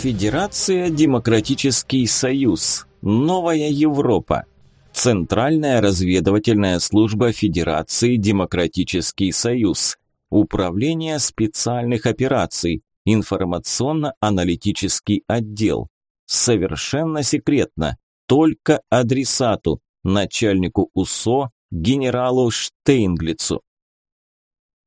Федерация Демократический Союз. Новая Европа. Центральная разведывательная служба Федерации Демократический Союз. Управление специальных операций. Информационно-аналитический отдел. Совершенно секретно. Только адресату. Начальнику УСО генералу Штейнглицу.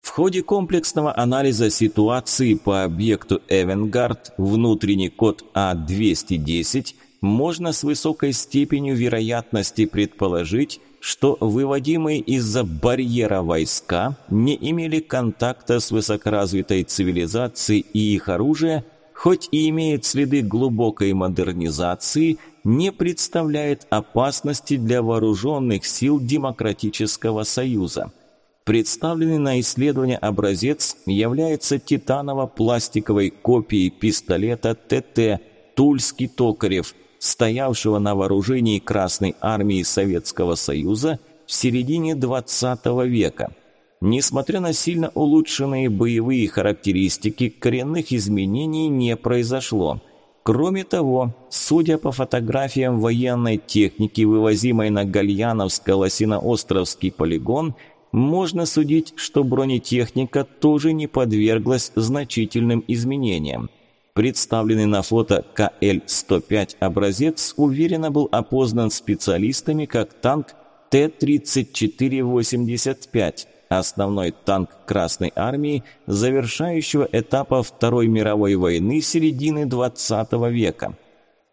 В ходе комплексного анализа ситуации по объекту Эвенгард внутренний код А210 можно с высокой степенью вероятности предположить, что выводимые из-за барьера войска не имели контакта с высокоразвитой цивилизацией и их оружие, хоть и имеет следы глубокой модернизации, не представляет опасности для вооруженных сил Демократического Союза – Представленный на исследование образец является титаново-пластиковой копией пистолета ТТ «Тульский Токарев», стоявшего на вооружении Красной Армии Советского Союза в середине XX века. Несмотря на сильно улучшенные боевые характеристики, коренных изменений не произошло. Кроме того, судя по фотографиям военной техники, вывозимой на Гальяновско-Лосиноостровский полигон – можно судить, что бронетехника тоже не подверглась значительным изменениям. Представленный на фото КЛ-105 образец уверенно был опознан специалистами как танк Т-34-85, основной танк Красной Армии, завершающего этапа Второй мировой войны середины XX века.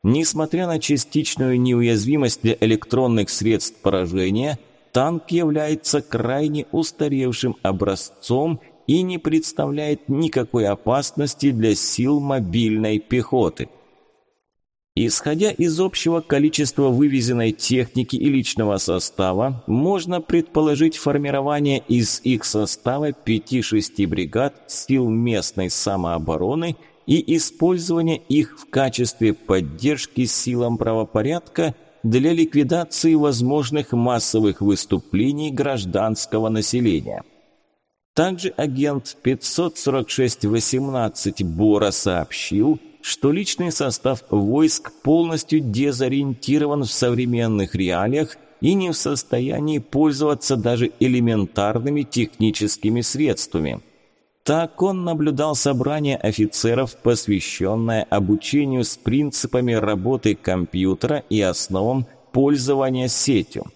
Несмотря на частичную неуязвимость для электронных средств поражения – танк является крайне устаревшим образцом и не представляет никакой опасности для сил мобильной пехоты. Исходя из общего количества вывезенной техники и личного состава, можно предположить формирование из их состава 5-6 бригад сил местной самообороны и использование их в качестве поддержки силам правопорядка – для ликвидации возможных массовых выступлений гражданского населения. Также агент 546-18 Бора сообщил, что личный состав войск полностью дезориентирован в современных реалиях и не в состоянии пользоваться даже элементарными техническими средствами – так он наблюдал собрание офицеров, посвященное обучению с принципами работы компьютера и основам пользования сетью.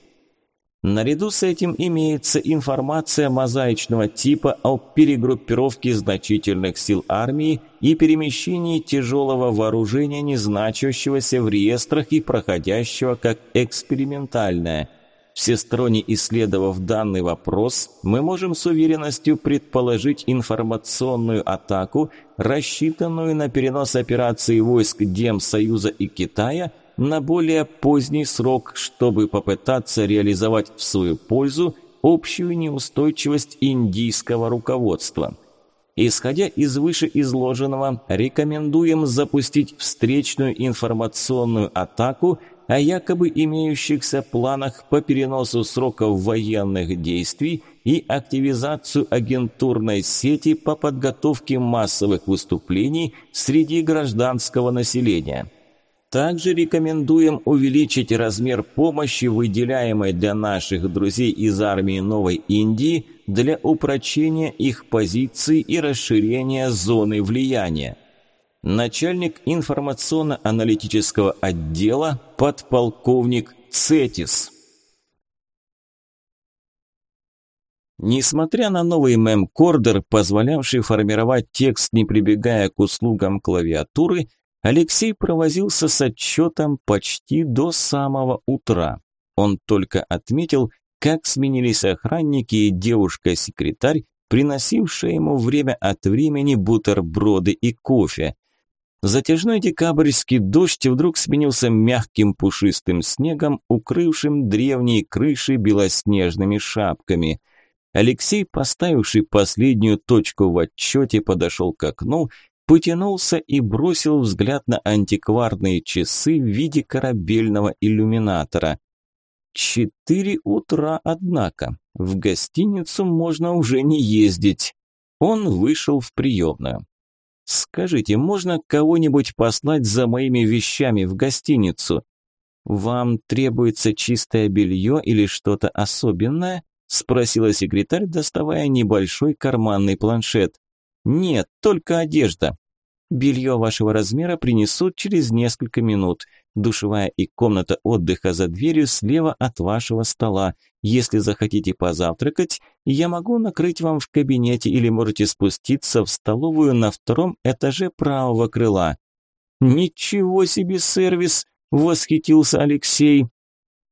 Наряду с этим имеется информация мозаичного типа о перегруппировке значительных сил армии и перемещении тяжелого вооружения, не значащегося в реестрах и проходящего как экспериментальное – Всесторонне исследовав данный вопрос, мы можем с уверенностью предположить информационную атаку, рассчитанную на перенос операции войск Демсоюза и Китая на более поздний срок, чтобы попытаться реализовать в свою пользу общую неустойчивость индийского руководства. Исходя из вышеизложенного, рекомендуем запустить встречную информационную атаку – о якобы имеющихся планах по переносу сроков военных действий и активизацию агентурной сети по подготовке массовых выступлений среди гражданского населения. Также рекомендуем увеличить размер помощи, выделяемой для наших друзей из армии Новой Индии, для упрочения их позиций и расширения зоны влияния начальник информационно-аналитического отдела, подполковник Цетис. Несмотря на новый мемкордер, позволявший формировать текст, не прибегая к услугам клавиатуры, Алексей провозился с отчетом почти до самого утра. Он только отметил, как сменились охранники и девушка-секретарь, приносившая ему время от времени бутерброды и кофе. Затяжной декабрьский дождь вдруг сменился мягким пушистым снегом, укрывшим древние крыши белоснежными шапками. Алексей, поставивший последнюю точку в отчете, подошел к окну, потянулся и бросил взгляд на антикварные часы в виде корабельного иллюминатора. Четыре утра, однако. В гостиницу можно уже не ездить. Он вышел в приемную. Скажите, можно кого-нибудь послать за моими вещами в гостиницу? Вам требуется чистое белье или что-то особенное? Спросила секретарь, доставая небольшой карманный планшет. Нет, только одежда. Белье вашего размера принесут через несколько минут. Душевая и комната отдыха за дверью слева от вашего стола. Если захотите позавтракать, я могу накрыть вам в кабинете или можете спуститься в столовую на втором этаже правого крыла. Ничего себе сервис, восхитился Алексей.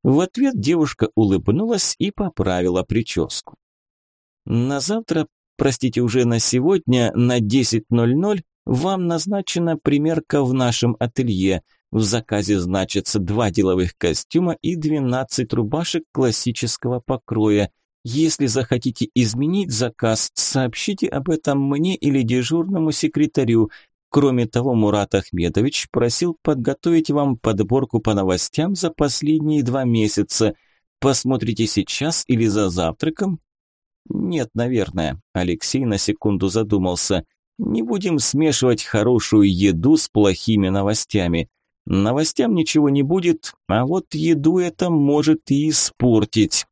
В ответ девушка улыбнулась и поправила прическу. На завтра, простите, уже на сегодня на 10:00 вам назначена примерка в нашем ателье. В заказе значится два деловых костюма и 12 рубашек классического покроя. Если захотите изменить заказ, сообщите об этом мне или дежурному секретарю. Кроме того, Мурат Ахмедович просил подготовить вам подборку по новостям за последние два месяца. Посмотрите сейчас или за завтраком? Нет, наверное. Алексей на секунду задумался. Не будем смешивать хорошую еду с плохими новостями. Новостям ничего не будет, а вот еду это может и испортить.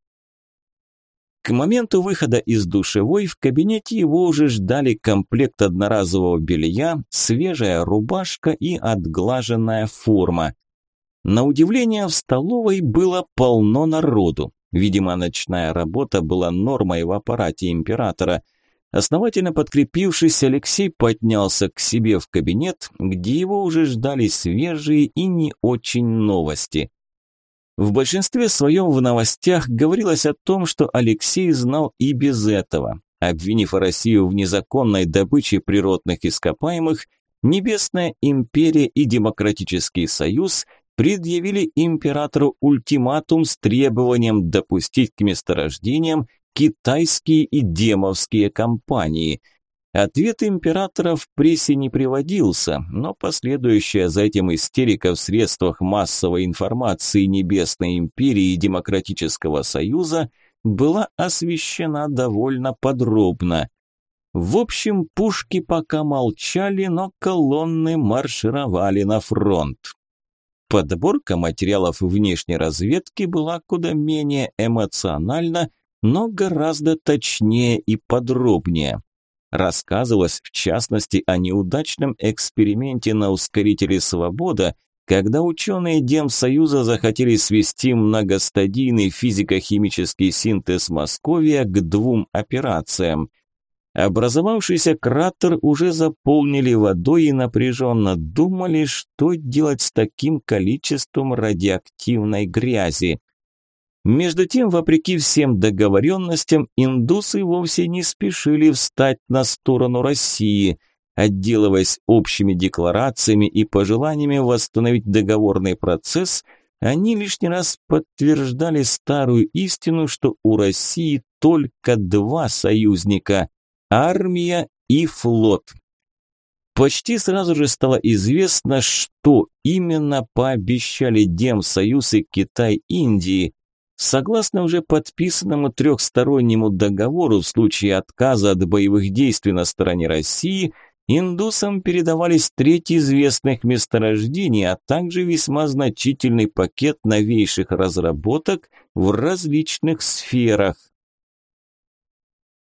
К моменту выхода из душевой в кабинете его уже ждали комплект одноразового белья, свежая рубашка и отглаженная форма. На удивление в столовой было полно народу. Видимо, ночная работа была нормой в аппарате императора – Основательно подкрепившись, Алексей поднялся к себе в кабинет, где его уже ждали свежие и не очень новости. В большинстве своем в новостях говорилось о том, что Алексей знал и без этого. Обвинив Россию в незаконной добыче природных ископаемых, Небесная империя и Демократический союз предъявили императору ультиматум с требованием допустить к месторождениям китайские и демовские компании. Ответ императора в прессе не приводился, но последующая за этим истерика в средствах массовой информации Небесной империи и Демократического союза была освещена довольно подробно. В общем, пушки пока молчали, но колонны маршировали на фронт. Подборка материалов внешней разведки была куда менее эмоциональна но гораздо точнее и подробнее. Рассказывалось, в частности, о неудачном эксперименте на ускорителе «Свобода», когда ученые Демсоюза захотели свести многостадийный физико-химический синтез Московия к двум операциям. Образовавшийся кратер уже заполнили водой и напряженно думали, что делать с таким количеством радиоактивной грязи. Между тем, вопреки всем договоренностям, индусы вовсе не спешили встать на сторону России, отделываясь общими декларациями и пожеланиями восстановить договорный процесс, они лишний раз подтверждали старую истину, что у России только два союзника – армия и флот. Почти сразу же стало известно, что именно пообещали Демсоюз и Китай Индии, Согласно уже подписанному трехстороннему договору в случае отказа от боевых действий на стороне России, индусам передавались трети известных месторождений, а также весьма значительный пакет новейших разработок в различных сферах.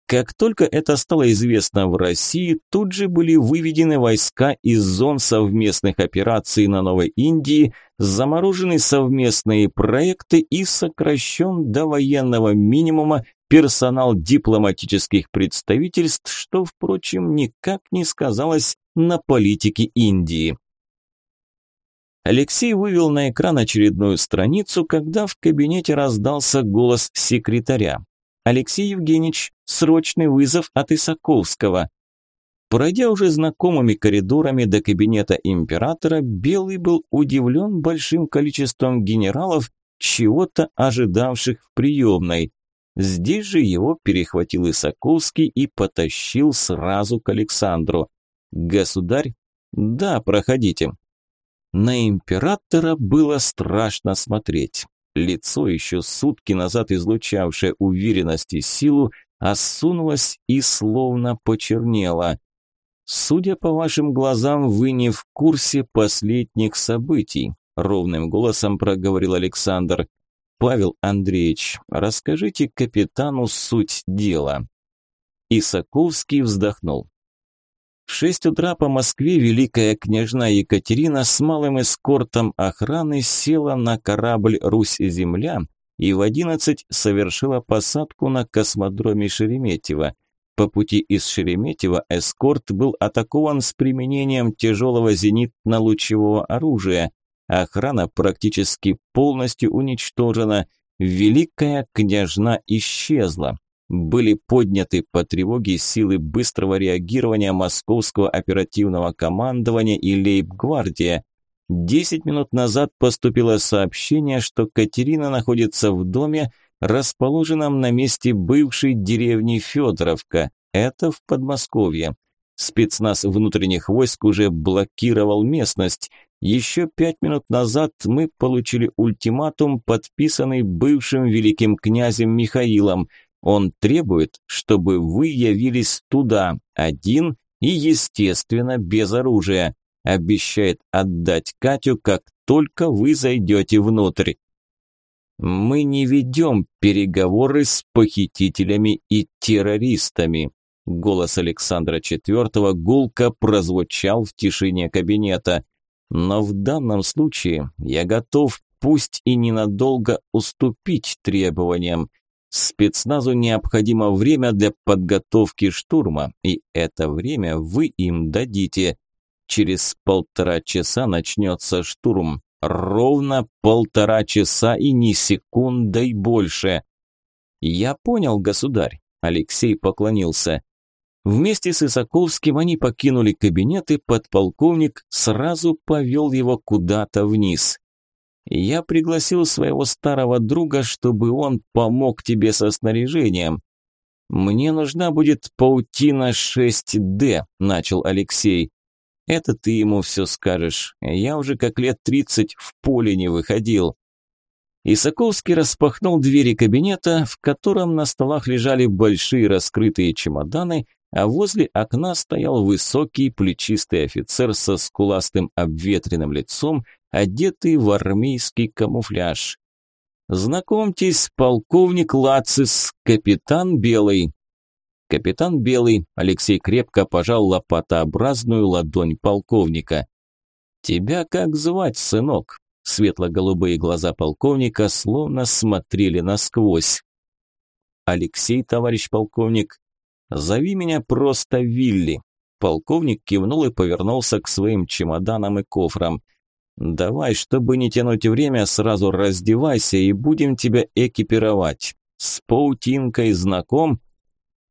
Как только это стало известно в России, тут же были выведены войска из зон совместных операций на Новой Индии, заморожены совместные проекты и сокращен до военного минимума персонал дипломатических представительств, что, впрочем, никак не сказалось на политике Индии. Алексей вывел на экран очередную страницу, когда в кабинете раздался голос секретаря. Алексей Евгеньевич, срочный вызов от Исаковского. Пройдя уже знакомыми коридорами до кабинета императора, Белый был удивлен большим количеством генералов, чего-то ожидавших в приемной. Здесь же его перехватил Исаковский и потащил сразу к Александру. «Государь?» «Да, проходите». На императора было страшно смотреть. Лицо, еще сутки назад излучавшее уверенность и силу, осунулось и словно почернело. судя по вашим глазам, вы не в курсе последних событий», ровным голосом проговорил Александр. «Павел Андреевич, расскажите капитану суть дела». Исаковский вздохнул. В шесть утра по Москве великая княжна Екатерина с малым эскортом охраны села на корабль «Русь-Земля» и в одиннадцать совершила посадку на космодроме Шереметьево. По пути из Шереметьево эскорт был атакован с применением тяжелого зенитно-лучевого оружия. Охрана практически полностью уничтожена. Великая княжна исчезла были подняты по тревоге силы быстрого реагирования Московского оперативного командования и лейб-гвардия. Десять минут назад поступило сообщение, что Катерина находится в доме, расположенном на месте бывшей деревни Федоровка. Это в Подмосковье. Спецназ внутренних войск уже блокировал местность. Еще пять минут назад мы получили ультиматум, подписанный бывшим великим князем Михаилом – он требует, чтобы вы явились туда, один и, естественно, без оружия. Обещает отдать Катю, как только вы зайдете внутрь. Мы не ведем переговоры с похитителями и террористами. Голос Александра IV гулко прозвучал в тишине кабинета. Но в данном случае я готов, пусть и ненадолго, уступить требованиям. Спецназу необходимо время для подготовки штурма, и это время вы им дадите. Через полтора часа начнется штурм. Ровно полтора часа и ни секундой больше. Я понял, государь. Алексей поклонился. Вместе с Исаковским они покинули кабинет, и подполковник сразу повел его куда-то вниз. Я пригласил своего старого друга, чтобы он помог тебе со снаряжением. Мне нужна будет паутина 6D, начал Алексей. Это ты ему все скажешь. Я уже как лет тридцать в поле не выходил. Исаковский распахнул двери кабинета, в котором на столах лежали большие раскрытые чемоданы, а возле окна стоял высокий плечистый офицер со скуластым обветренным лицом одетый в армейский камуфляж. Знакомьтесь, полковник Лацис, капитан Белый. Капитан Белый, Алексей крепко пожал лопатообразную ладонь полковника. Тебя как звать, сынок? Светло-голубые глаза полковника словно смотрели насквозь. Алексей, товарищ полковник, зови меня просто Вилли. Полковник кивнул и повернулся к своим чемоданам и кофрам. Давай, чтобы не тянуть время, сразу раздевайся и будем тебя экипировать. С паутинкой знаком?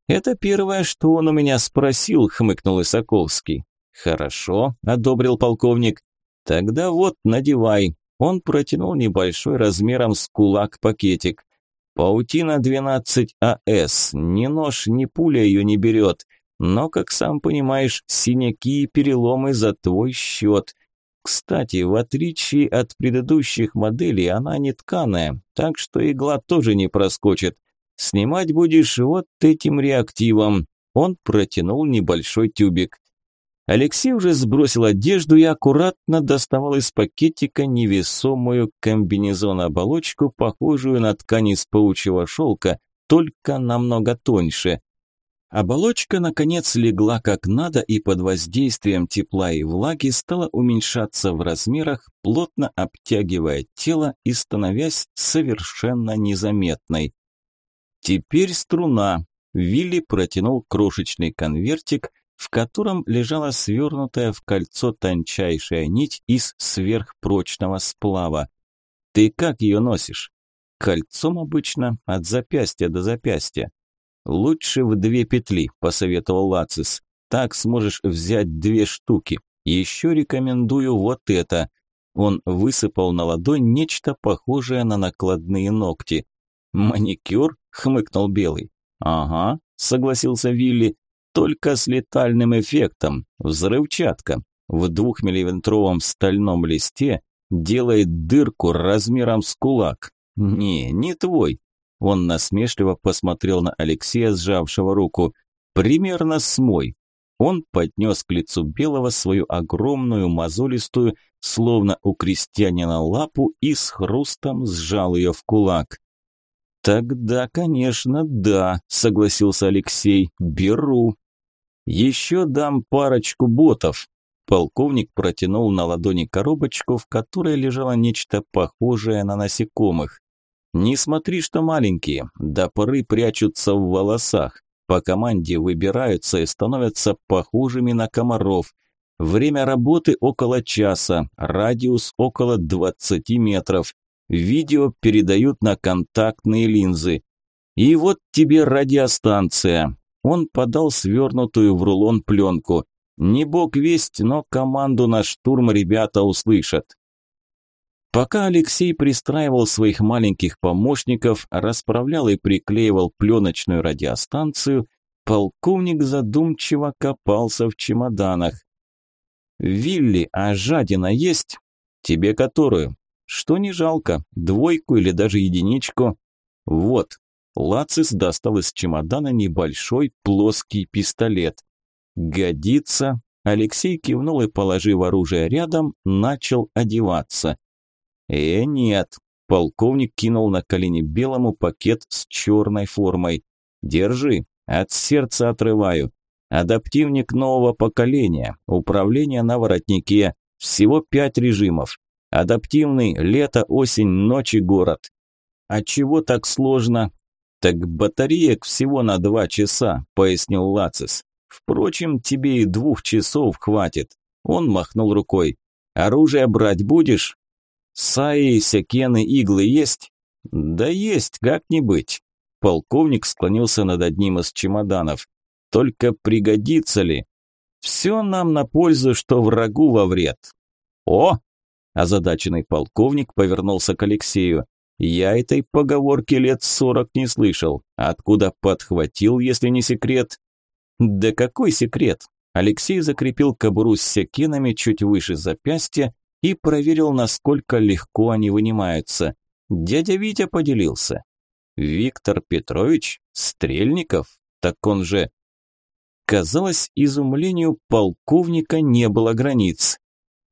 Это первое, что он у меня спросил, хмыкнул Исаковский. Хорошо, одобрил полковник. Тогда вот, надевай. Он протянул небольшой размером с кулак пакетик. Паутина 12 АС. Ни нож, ни пуля ее не берет. Но, как сам понимаешь, синяки и переломы за твой счет. Кстати, в отличие от предыдущих моделей, она не тканая, так что игла тоже не проскочит. Снимать будешь вот этим реактивом. Он протянул небольшой тюбик. Алексей уже сбросил одежду и аккуратно доставал из пакетика невесомую комбинезон-оболочку, похожую на ткань из паучьего шелка, только намного тоньше. Оболочка, наконец, легла как надо и под воздействием тепла и влаги стала уменьшаться в размерах, плотно обтягивая тело и становясь совершенно незаметной. Теперь струна. Вилли протянул крошечный конвертик, в котором лежала свернутая в кольцо тончайшая нить из сверхпрочного сплава. Ты как ее носишь? Кольцом обычно, от запястья до запястья. «Лучше в две петли», – посоветовал Лацис. «Так сможешь взять две штуки. Еще рекомендую вот это». Он высыпал на ладонь нечто похожее на накладные ногти. «Маникюр?» – хмыкнул Белый. «Ага», – согласился Вилли. «Только с летальным эффектом. Взрывчатка. В двухмиллиметровом стальном листе делает дырку размером с кулак. Не, не твой. Он насмешливо посмотрел на Алексея, сжавшего руку. «Примерно с мой. Он поднес к лицу Белого свою огромную мозолистую, словно у крестьянина лапу, и с хрустом сжал ее в кулак. «Тогда, конечно, да», – согласился Алексей, – «беру». «Еще дам парочку ботов». Полковник протянул на ладони коробочку, в которой лежало нечто похожее на насекомых. «Не смотри, что маленькие, до поры прячутся в волосах по команде выбираются и становятся похожими на комаров. Время работы около часа, радиус около 20 метров. Видео передают на контактные линзы. И вот тебе радиостанция. Он подал свернутую в рулон пленку. Не бог весть, но команду на штурм ребята услышат. Пока Алексей пристраивал своих маленьких помощников, расправлял и приклеивал пленочную радиостанцию, полковник задумчиво копался в чемоданах. «Вилли, а жадина есть? Тебе которую? Что не жалко, двойку или даже единичку? Вот». Лацис достал из чемодана небольшой плоский пистолет. «Годится». Алексей кивнул и, положив оружие рядом, начал одеваться – «Э, нет!» Полковник кинул на колени белому пакет с черной формой. «Держи, от сердца отрываю. Адаптивник нового поколения, управление на воротнике, всего пять режимов. Адаптивный – лето, осень, ночи, город. А чего так сложно? Так батареек всего на два часа, пояснил Лацис. Впрочем, тебе и двух часов хватит. Он махнул рукой. Оружие брать будешь? Саи, секены, иглы есть? Да есть, как не быть. Полковник склонился над одним из чемоданов. Только пригодится ли? Все нам на пользу, что врагу во вред. О! Озадаченный полковник повернулся к Алексею. Я этой поговорки лет сорок не слышал. Откуда подхватил, если не секрет? Да какой секрет? Алексей закрепил кобуру с секенами чуть выше запястья и проверил, насколько легко они вынимаются. Дядя Витя поделился. Виктор Петрович Стрельников? Так он же... Казалось, изумлению полковника не было границ.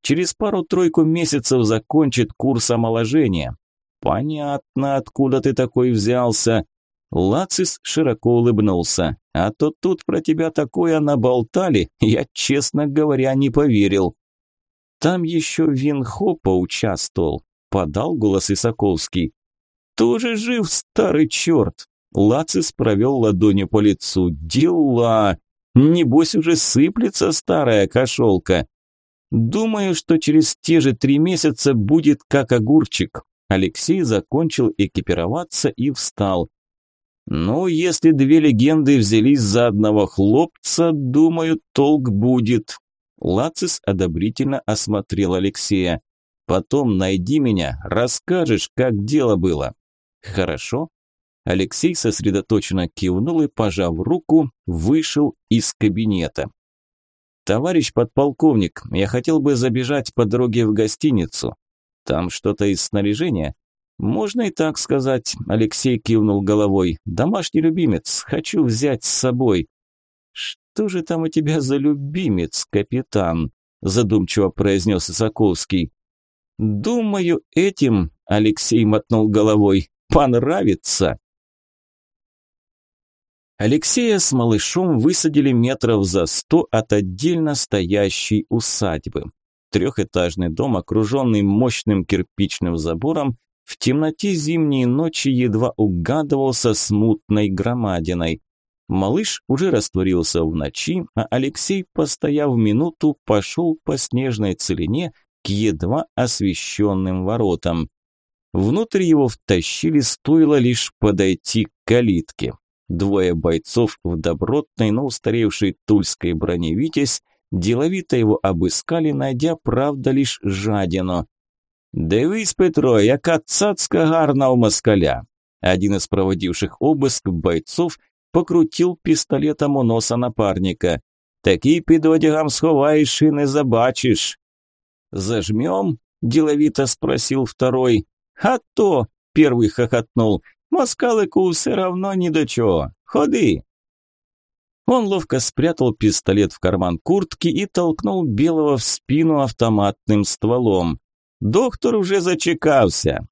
Через пару-тройку месяцев закончит курс омоложения. Понятно, откуда ты такой взялся. Лацис широко улыбнулся. А то тут про тебя такое наболтали, я, честно говоря, не поверил. Там еще Винхо поучаствовал, подал голос Исаковский. Тоже жив старый черт. Лацис провел ладонью по лицу. Дела! Небось уже сыплется старая кошелка. Думаю, что через те же три месяца будет как огурчик. Алексей закончил экипироваться и встал. Ну, если две легенды взялись за одного хлопца, думаю, толк будет. Лацис одобрительно осмотрел Алексея. «Потом найди меня, расскажешь, как дело было». «Хорошо». Алексей сосредоточенно кивнул и, пожав руку, вышел из кабинета. «Товарищ подполковник, я хотел бы забежать по дороге в гостиницу. Там что-то из снаряжения?» «Можно и так сказать», – Алексей кивнул головой. «Домашний любимец, хочу взять с собой». «Что же там у тебя за любимец, капитан?» задумчиво произнес Исаковский. «Думаю, этим, — Алексей мотнул головой, — понравится». Алексея с малышом высадили метров за сто от отдельно стоящей усадьбы. Трехэтажный дом, окруженный мощным кирпичным забором, в темноте зимней ночи едва угадывался смутной громадиной. Малыш уже растворился в ночи, а Алексей, постояв минуту, пошел по снежной целине к едва освещенным воротам. Внутрь его втащили, стоило лишь подойти к калитке. Двое бойцов в добротной, но устаревшей тульской броне «Витязь» деловито его обыскали, найдя, правда, лишь жадину. «Дивись, Петро, яка цацка гарна у москаля!» Один из проводивших обыск бойцов покрутил пістолетом у носа напарника. «Такий під одягом сховаєш і не забачиш». «Зажмем?» – деловито спросил второй. «А то!» – первый хохотнул. «Москалику все равно ни до чого. Ходи!» Он ловко спрятал пистолет в карман куртки и толкнул Белого в спину автоматным стволом. «Доктор уже зачекался!»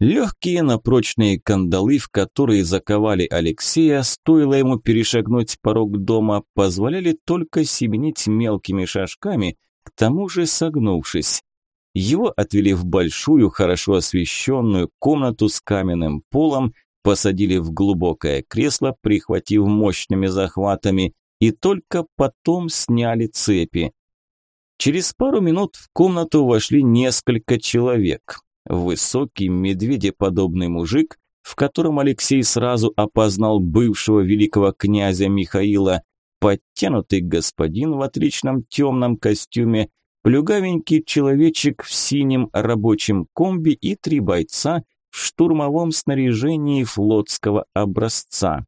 Легкие напрочные кандалы, в которые заковали Алексея, стоило ему перешагнуть порог дома, позволяли только семенить мелкими шажками, к тому же согнувшись. Его отвели в большую, хорошо освещенную комнату с каменным полом, посадили в глубокое кресло, прихватив мощными захватами, и только потом сняли цепи. Через пару минут в комнату вошли несколько человек. Высокий, медведеподобный мужик, в котором Алексей сразу опознал бывшего великого князя Михаила, подтянутый господин в отличном темном костюме, плюгавенький человечек в синем рабочем комби и три бойца в штурмовом снаряжении флотского образца.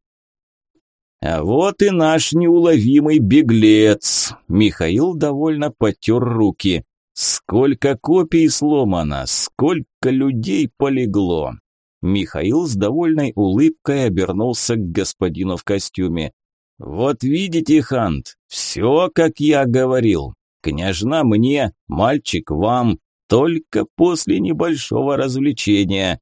А вот и наш неуловимый беглец. Михаил довольно потер руки. Сколько копий сломано, сколько людей полегло. Михаил с довольной улыбкой обернулся к господину в костюме. «Вот видите, Хант, все, как я говорил. Княжна мне, мальчик вам, только после небольшого развлечения».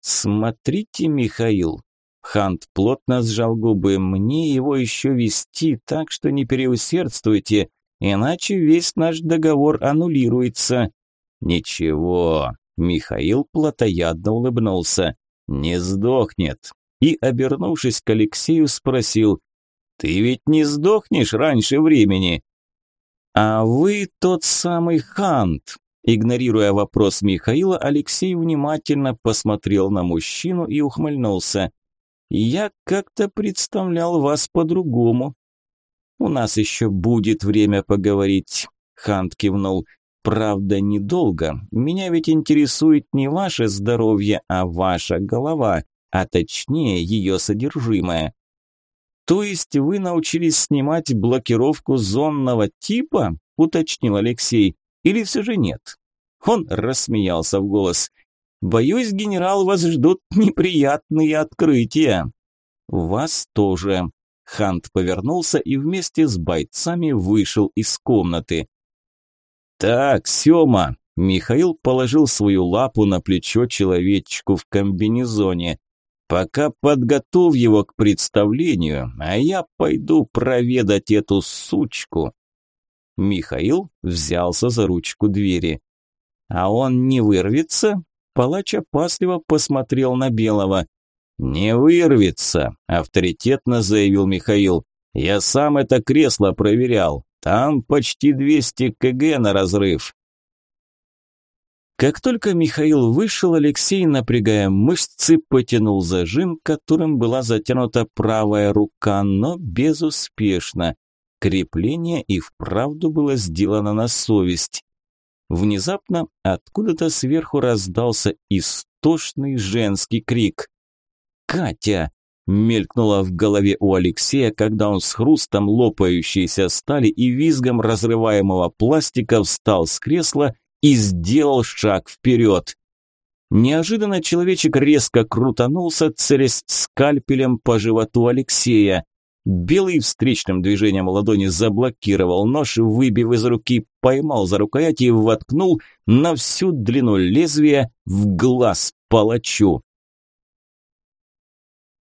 «Смотрите, Михаил». Хант плотно сжал губы. «Мне его еще вести, так что не переусердствуйте. Иначе весь наш договор аннулируется. Ничего, Михаил плотоядно улыбнулся. Не сдохнет. И, обернувшись к Алексею, спросил, «Ты ведь не сдохнешь раньше времени?» «А вы тот самый Хант?» Игнорируя вопрос Михаила, Алексей внимательно посмотрел на мужчину и ухмыльнулся. «Я как-то представлял вас по-другому. «У нас еще будет время поговорить», – Хант кивнул. «Правда, недолго. Меня ведь интересует не ваше здоровье, а ваша голова, а точнее ее содержимое». «То есть вы научились снимать блокировку зонного типа?» – уточнил Алексей. «Или все же нет?» Он рассмеялся в голос. «Боюсь, генерал, вас ждут неприятные открытия». «Вас тоже», Хант повернулся и вместе с бойцами вышел из комнаты. «Так, Сёма!» Михаил положил свою лапу на плечо человечку в комбинезоне. «Пока подготовь его к представлению, а я пойду проведать эту сучку». Михаил взялся за ручку двери. «А он не вырвется?» Палач опасливо посмотрел на Белого. «Не вырвется», – авторитетно заявил Михаил. «Я сам это кресло проверял. Там почти 200 кг на разрыв». Как только Михаил вышел, Алексей, напрягая мышцы, потянул зажим, которым была затянута правая рука, но безуспешно. Крепление и вправду было сделано на совесть. Внезапно откуда-то сверху раздался истошный женский крик. Катя!» мелькнула в голове у Алексея, когда он с хрустом лопающейся стали и визгом разрываемого пластика встал с кресла и сделал шаг вперед. Неожиданно человечек резко крутанулся, целясь скальпелем по животу Алексея. Белый встречным движением ладони заблокировал нож, выбив из руки, поймал за рукоять и воткнул на всю длину лезвия в глаз палачу.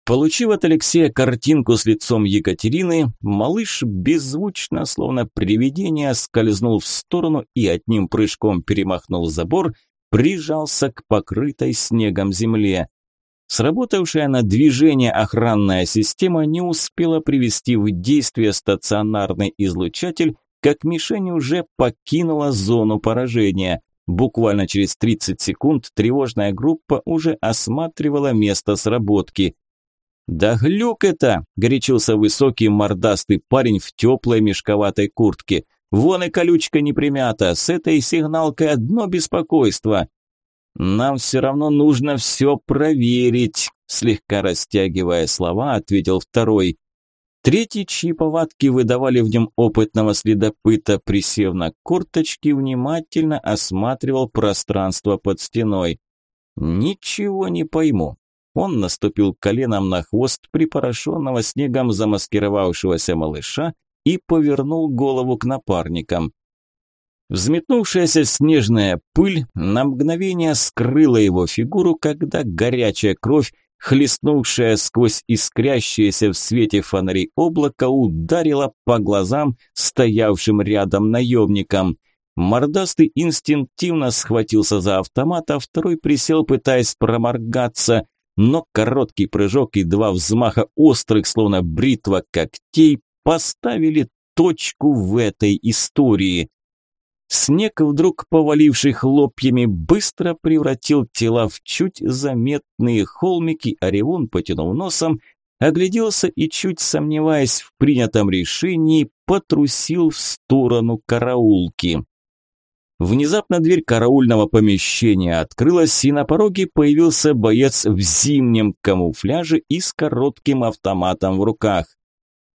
Получив от Алексея картинку с лицом Екатерины, малыш беззвучно, словно привидение, скользнул в сторону и одним прыжком перемахнул забор, прижался к покрытой снегом земле. Сработавшая на движение охранная система не успела привести в действие стационарный излучатель, как мишень уже покинула зону поражения. Буквально через 30 секунд тревожная группа уже осматривала место сработки. «Да глюк это!» – горячился высокий мордастый парень в теплой мешковатой куртке. «Вон и колючка не примята, с этой сигналкой одно беспокойство». «Нам все равно нужно все проверить», – слегка растягивая слова, ответил второй. Третий, чьи повадки выдавали в нем опытного следопыта, присев на курточки, внимательно осматривал пространство под стеной. «Ничего не пойму. Он наступил коленом на хвост припорошенного снегом замаскировавшегося малыша и повернул голову к напарникам. Взметнувшаяся снежная пыль на мгновение скрыла его фигуру, когда горячая кровь, хлестнувшая сквозь искрящееся в свете фонарей облако, ударила по глазам стоявшим рядом наемникам. Мордастый инстинктивно схватился за автомат, а второй присел, пытаясь проморгаться, но короткий прыжок и два взмаха острых, словно бритва когтей, поставили точку в этой истории. Снег, вдруг поваливший хлопьями, быстро превратил тела в чуть заметные холмики, Орион потянул носом, огляделся и, чуть сомневаясь в принятом решении, потрусил в сторону караулки. Внезапно дверь караульного помещения открылась, и на пороге появился боец в зимнем камуфляже и с коротким автоматом в руках.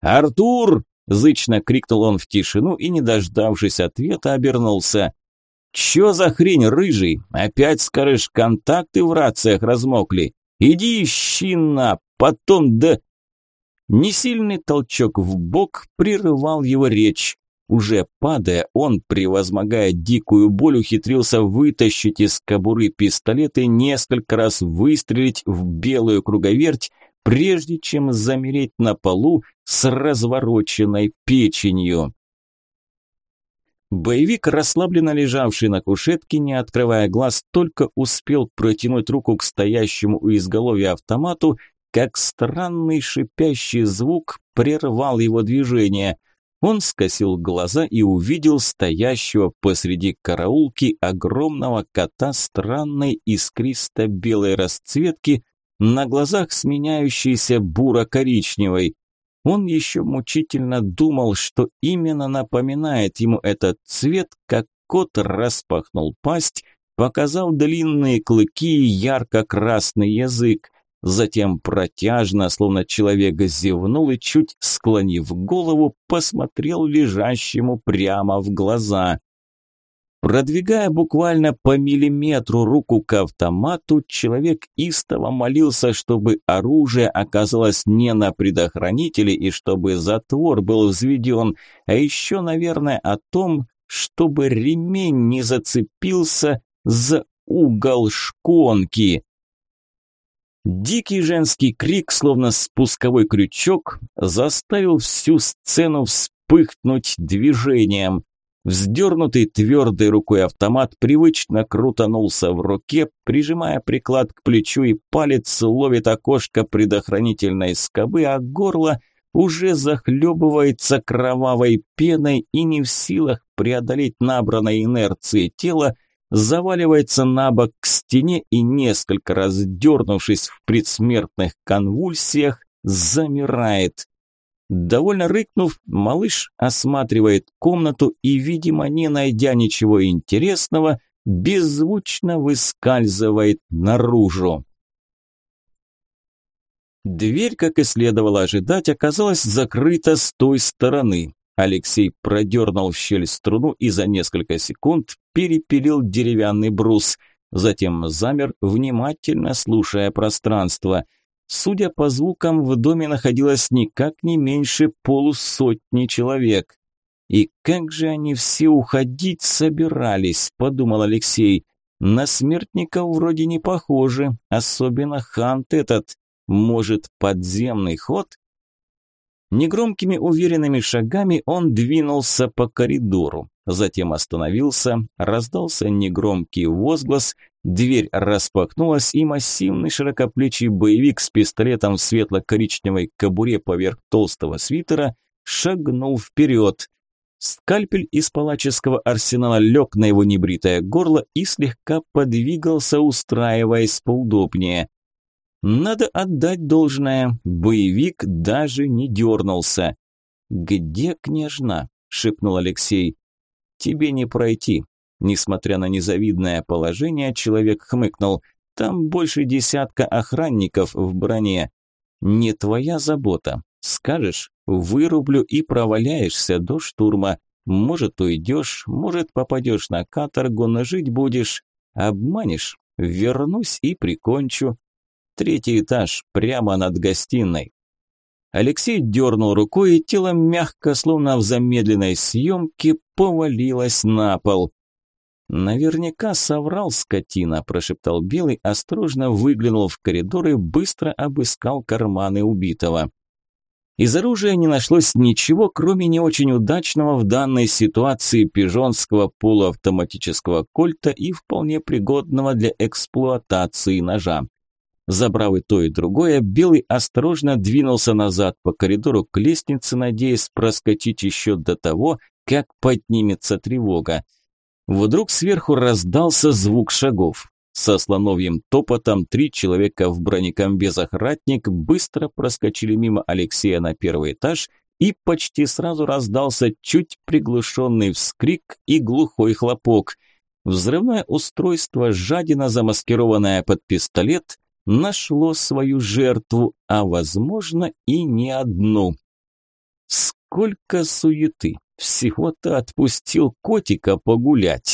«Артур!» Зычно крикнул он в тишину и, не дождавшись ответа, обернулся. «Чё за хрень, рыжий? Опять, скажешь, контакты в рациях размокли? Иди ищи на, потом да...» Несильный толчок в бок прерывал его речь. Уже падая, он, превозмогая дикую боль, ухитрился вытащить из кобуры пистолет и несколько раз выстрелить в белую круговерть, прежде чем замереть на полу с развороченной печенью. Боевик, расслабленно лежавший на кушетке, не открывая глаз, только успел протянуть руку к стоящему у изголовья автомату, как странный шипящий звук прервал его движение. Он скосил глаза и увидел стоящего посреди караулки огромного кота странной искристо-белой расцветки, на глазах сменяющейся буро-коричневой. Он еще мучительно думал, что именно напоминает ему этот цвет, как кот распахнул пасть, показал длинные клыки и ярко-красный язык. Затем протяжно, словно человек зевнул и, чуть склонив голову, посмотрел лежащему прямо в глаза. Продвигая буквально по миллиметру руку к автомату, человек истово молился, чтобы оружие оказалось не на предохранителе и чтобы затвор был взведен, а еще, наверное, о том, чтобы ремень не зацепился за угол шконки. Дикий женский крик, словно спусковой крючок, заставил всю сцену вспыхнуть движением. Вздернутый твердой рукой автомат привычно крутанулся в руке, прижимая приклад к плечу и палец ловит окошко предохранительной скобы, а горло уже захлебывается кровавой пеной и не в силах преодолеть набранной инерции тела, заваливается на бок к стене и, несколько раз дернувшись в предсмертных конвульсиях, замирает. Довольно рыкнув, малыш осматривает комнату и, видимо, не найдя ничего интересного, беззвучно выскальзывает наружу. Дверь, как и следовало ожидать, оказалась закрыта с той стороны. Алексей продернул в щель струну и за несколько секунд перепилил деревянный брус. Затем замер, внимательно слушая пространство – Судя по звукам, в доме находилось никак не меньше полусотни человек. «И как же они все уходить собирались?» – подумал Алексей. «На смертников вроде не похожи, особенно хант этот. Может, подземный ход?» Негромкими уверенными шагами он двинулся по коридору. Затем остановился, раздался негромкий возглас, дверь распахнулась, и массивный широкоплечий боевик с пистолетом в светло-коричневой кобуре поверх толстого свитера шагнул вперед. Скальпель из палаческого арсенала лег на его небритое горло и слегка подвигался, устраиваясь поудобнее. Надо отдать должное, боевик даже не дернулся. «Где княжна?» – шепнул Алексей. «Тебе не пройти». Несмотря на незавидное положение, человек хмыкнул. «Там больше десятка охранников в броне. Не твоя забота. Скажешь, вырублю и проваляешься до штурма. Может, уйдешь, может, попадешь на каторгу, но жить будешь. Обманешь, вернусь и прикончу». Третий этаж, прямо над гостиной. Алексей дернул рукой, и тело мягко, словно в замедленной съемке, повалилось на пол. «Наверняка соврал скотина», – прошептал Белый, осторожно выглянул в коридор и быстро обыскал карманы убитого. Из оружия не нашлось ничего, кроме не очень удачного в данной ситуации пижонского полуавтоматического кольта и вполне пригодного для эксплуатации ножа. Забрав и то, и другое, Белый осторожно двинулся назад по коридору к лестнице, надеясь проскочить еще до того, как поднимется тревога. Вдруг сверху раздался звук шагов. Со слоновьим топотом три человека в бронекомбезах ратник быстро проскочили мимо Алексея на первый этаж и почти сразу раздался чуть приглушенный вскрик и глухой хлопок. Взрывное устройство, жадина, замаскированное под пистолет, нашло свою жертву, а возможно и не одну. Сколько суеты! Всего-то отпустил котика погулять.